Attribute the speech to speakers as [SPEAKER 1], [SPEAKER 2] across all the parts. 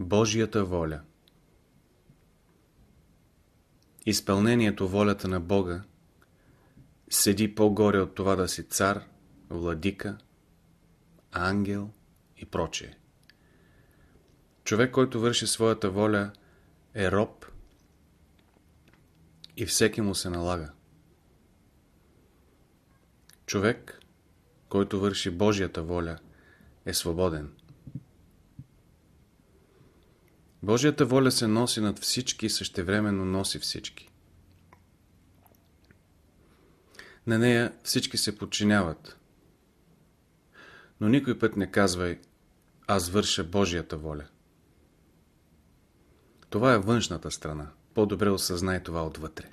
[SPEAKER 1] Божията воля Изпълнението волята на Бога седи по-горе от това да си цар, владика, ангел и прочее. Човек, който върши своята воля, е роб и всеки му се налага. Човек, който върши Божията воля, е свободен. Божията воля се носи над всички и същевременно носи всички. На нея всички се подчиняват. Но никой път не казвай аз върша Божията воля. Това е външната страна. По-добре осъзнай това отвътре.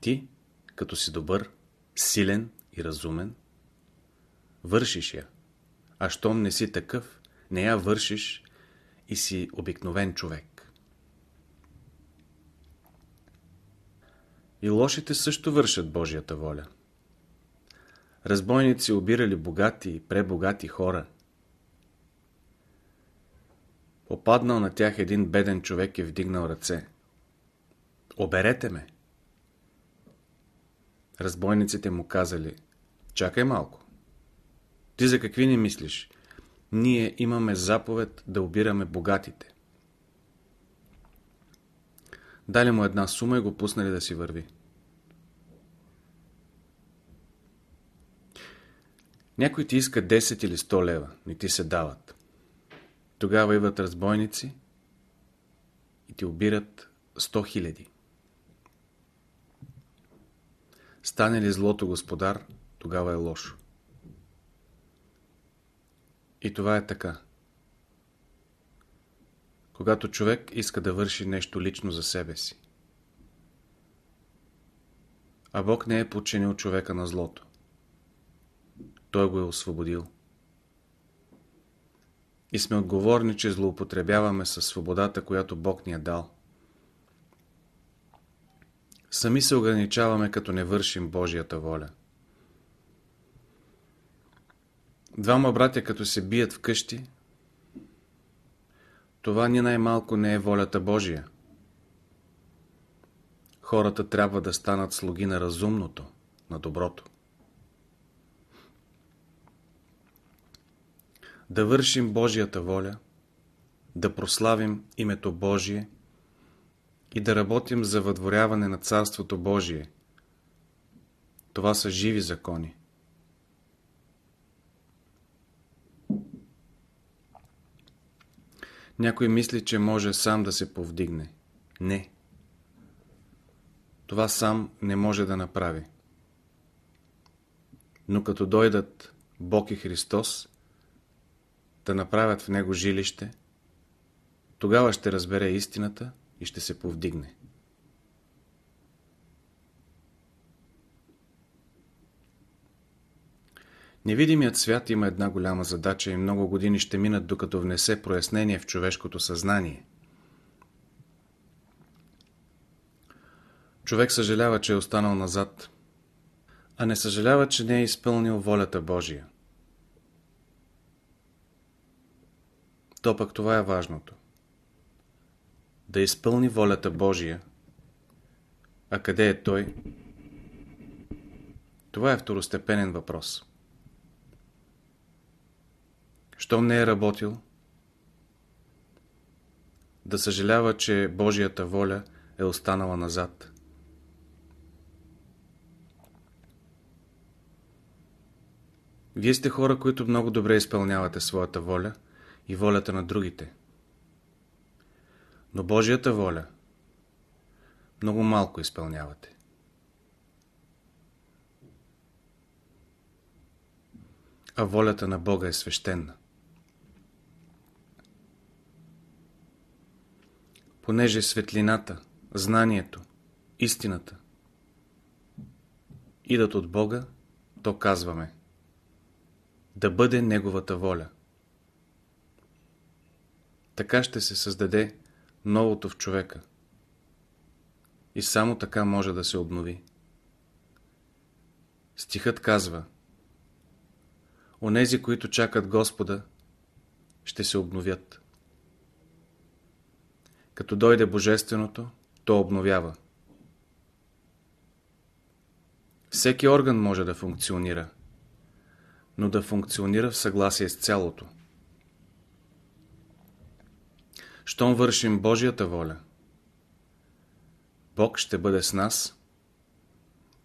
[SPEAKER 1] Ти, като си добър, силен и разумен, вършиш я. А щом не си такъв, не я вършиш и си обикновен човек. И лошите също вършат Божията воля. Разбойници обирали богати и пребогати хора. Попаднал на тях един беден човек и вдигнал ръце. Оберете ме! Разбойниците му казали, чакай малко. Ти за какви не мислиш? Ние имаме заповед да обираме богатите. Дали му една сума и го пуснали да си върви. Някой ти иска 10 или 100 лева, не ти се дават. Тогава идват разбойници и ти обират 100 хиляди. Стане ли злото господар, тогава е лошо. И това е така. Когато човек иска да върши нещо лично за себе си. А Бог не е подчинил човека на злото. Той го е освободил. И сме отговорни, че злоупотребяваме със свободата, която Бог ни е дал. Сами се ограничаваме, като не вършим Божията воля. Двама братя, като се бият вкъщи, това ни най-малко не е волята Божия. Хората трябва да станат слуги на разумното, на доброто. Да вършим Божията воля, да прославим името Божие и да работим за въдворяване на Царството Божие. Това са живи закони. Някой мисли, че може сам да се повдигне. Не. Това сам не може да направи. Но като дойдат Бог и Христос да направят в Него жилище, тогава ще разбере истината и ще се повдигне. Невидимият свят има една голяма задача и много години ще минат, докато внесе прояснение в човешкото съзнание. Човек съжалява, че е останал назад, а не съжалява, че не е изпълнил волята Божия. То пък това е важното. Да изпълни волята Божия. А къде е Той? Това е второстепенен въпрос. Щом не е работил, да съжалява, че Божията воля е останала назад. Вие сте хора, които много добре изпълнявате своята воля и волята на другите. Но Божията воля много малко изпълнявате. А волята на Бога е свещена. Понеже светлината, знанието, истината идат от Бога, то казваме да бъде Неговата воля. Така ще се създаде новото в човека. И само така може да се обнови. Стихът казва Онези, които чакат Господа, ще се обновят. Като дойде Божественото, то обновява. Всеки орган може да функционира, но да функционира в съгласие с цялото. Щом вършим Божията воля, Бог ще бъде с нас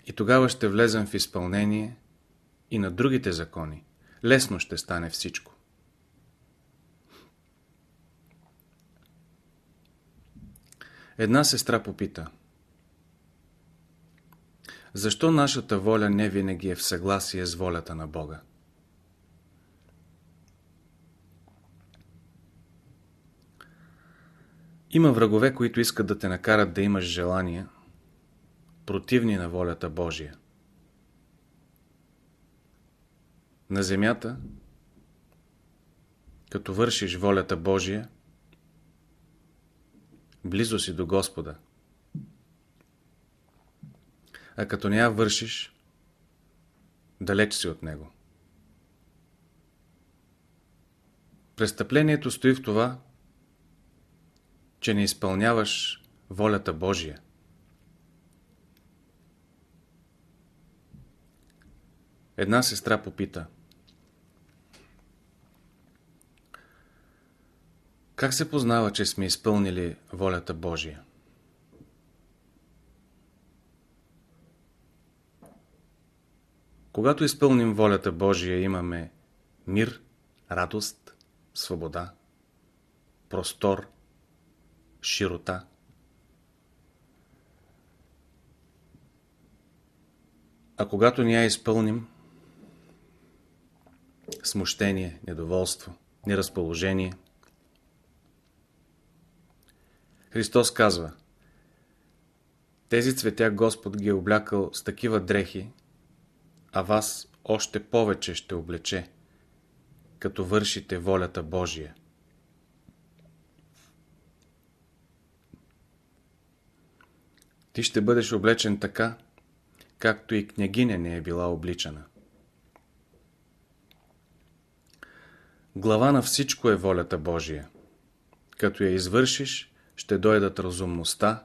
[SPEAKER 1] и тогава ще влезем в изпълнение и на другите закони. Лесно ще стане всичко. Една сестра попита Защо нашата воля не винаги е в съгласие с волята на Бога? Има врагове, които искат да те накарат да имаш желания, противни на волята Божия. На земята, като вършиш волята Божия, близо си до Господа. А като не я вършиш, далеч си от Него. Престъплението стои в това, че не изпълняваш волята Божия. Една сестра попита. Как се познава, че сме изпълнили волята Божия? Когато изпълним волята Божия, имаме мир, радост, свобода, простор, широта. А когато ни я изпълним, смущение, недоволство, неразположение. Христос казва Тези цветя Господ ги е облякал с такива дрехи, а вас още повече ще облече, като вършите волята Божия. Ти ще бъдеш облечен така, както и княгиня не е била обличана. Глава на всичко е волята Божия. Като я извършиш, ще дойдат разумността,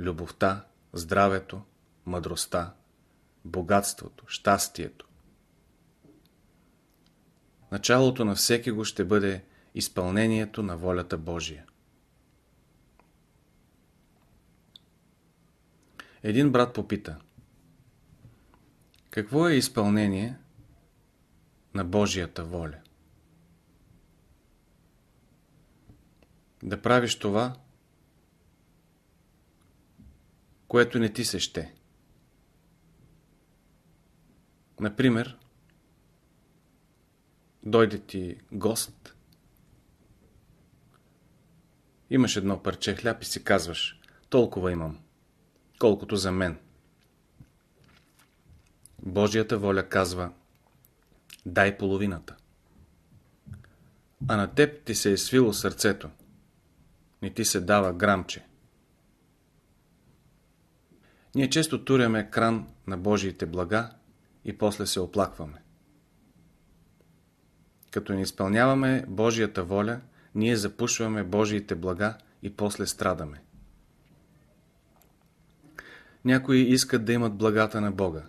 [SPEAKER 1] любовта, здравето, мъдростта, богатството, щастието. Началото на всеки го ще бъде изпълнението на волята Божия. Един брат попита Какво е изпълнение на Божията воля? Да правиш това, което не ти се ще. Например, дойде ти гост, имаш едно парче хляб и си казваш, толкова имам колкото за мен. Божията воля казва дай половината. А на теб ти се е свило сърцето. Не ти се дава грамче. Ние често туряме кран на Божиите блага и после се оплакваме. Като не изпълняваме Божията воля, ние запушваме Божиите блага и после страдаме. Някои искат да имат благата на Бога,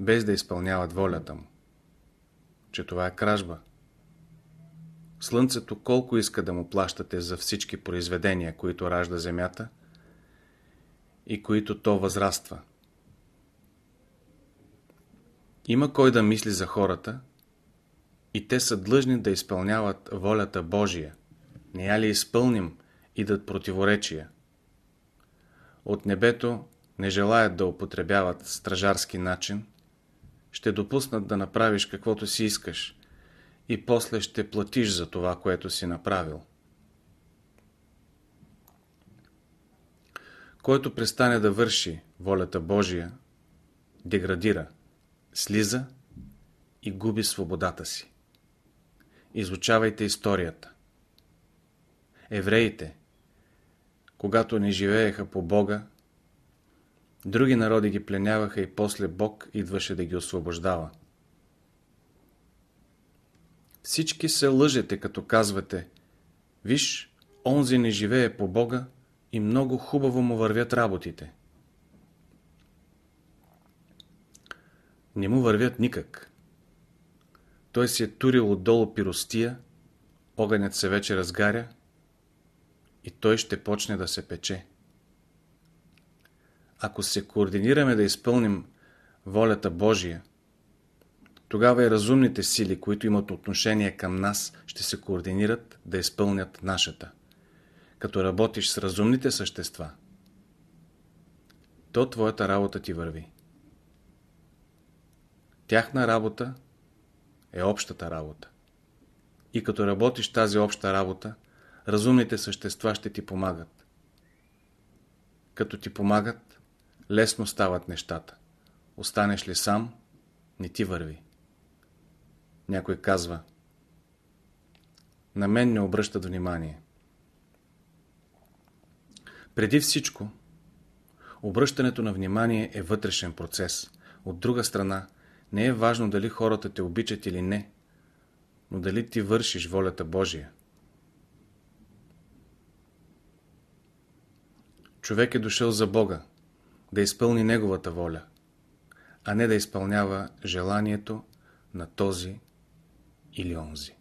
[SPEAKER 1] без да изпълняват волята му. Че това е кражба. Слънцето колко иска да му плащате за всички произведения, които ражда земята и които то възраства. Има кой да мисли за хората и те са длъжни да изпълняват волята Божия. Не я ли изпълним, идат противоречия. От небето не желаят да употребяват стражарски начин, ще допуснат да направиш каквото си искаш и после ще платиш за това, което си направил. Който престане да върши волята Божия, деградира, слиза и губи свободата си. Изучавайте историята. Евреите, когато не живееха по Бога, Други народи ги пленяваха и после Бог идваше да ги освобождава. Всички се лъжете, като казвате Виж, онзи не живее по Бога и много хубаво му вървят работите. Не му вървят никак. Той си е турил отдолу пиростия, огънят се вече разгаря и той ще почне да се пече. Ако се координираме да изпълним волята Божия, тогава и разумните сили, които имат отношение към нас, ще се координират да изпълнят нашата. Като работиш с разумните същества, то твоята работа ти върви. Тяхна работа е общата работа. И като работиш тази обща работа, разумните същества ще ти помагат. Като ти помагат, лесно стават нещата. Останеш ли сам, не ти върви. Някой казва, на мен не обръщат внимание. Преди всичко, обръщането на внимание е вътрешен процес. От друга страна, не е важно дали хората те обичат или не, но дали ти вършиш волята Божия. Човек е дошъл за Бога, да изпълни Неговата воля, а не да изпълнява желанието на този или онзи.